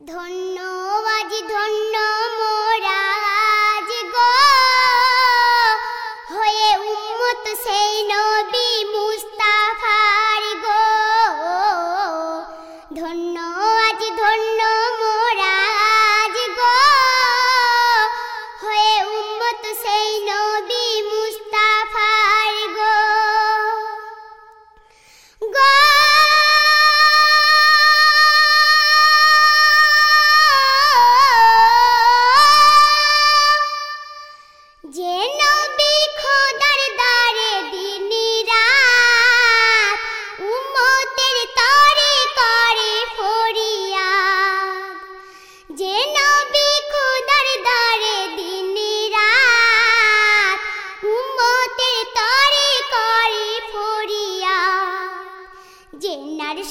ধন্য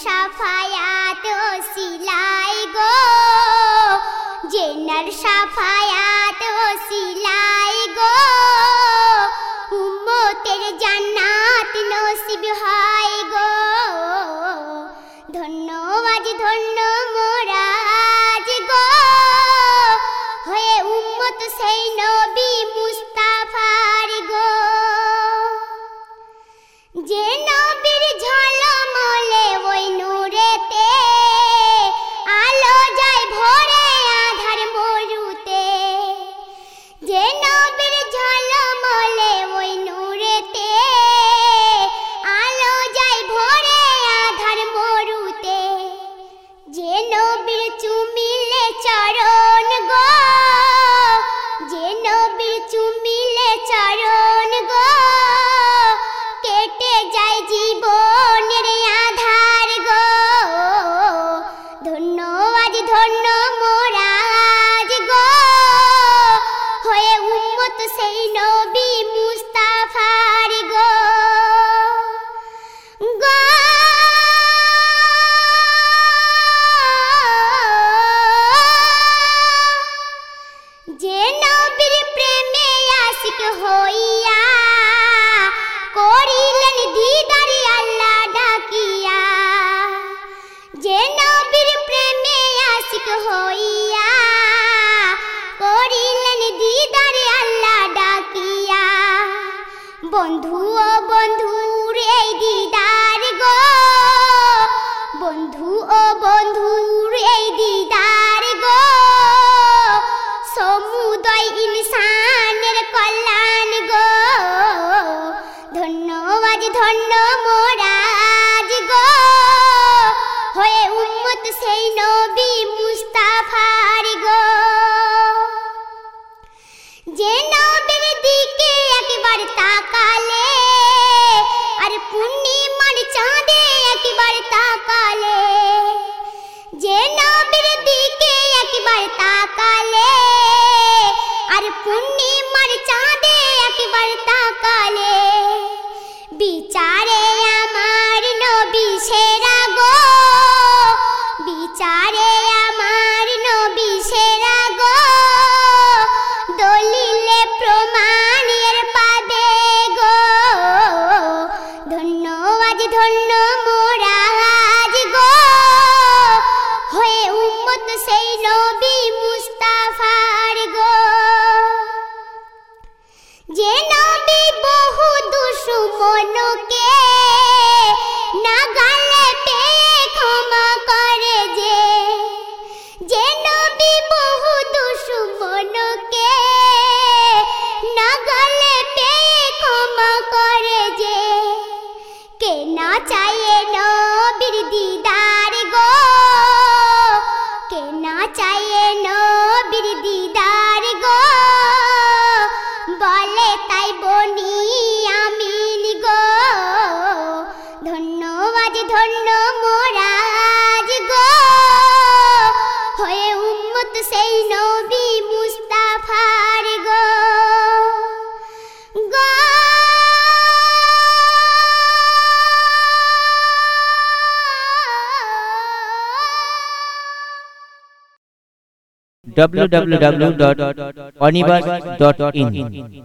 সাফায়াত সিলাই গো। জেনার সাফায়াত সিলাই গো। উম্মতের জান্নাত নসিব হয় গো। ধন্য আজ ধন্য মোরাজ গো। হয়ে উম্মত সেই নবী চুমিলে চরণ বন্ধু ও বন্ধুর এই দিদার গো। বন্ধু ও বন্ধুর এই দিদার গো। সমুদয় ইনসানের কল্যাণ গো। ধন্যবাদ ধন্য हमारे চাইয়ে নবীর দিদার গো। বলে তাই বনি আমিন গো। ধন্যবাদ ধন্য www.onibus.in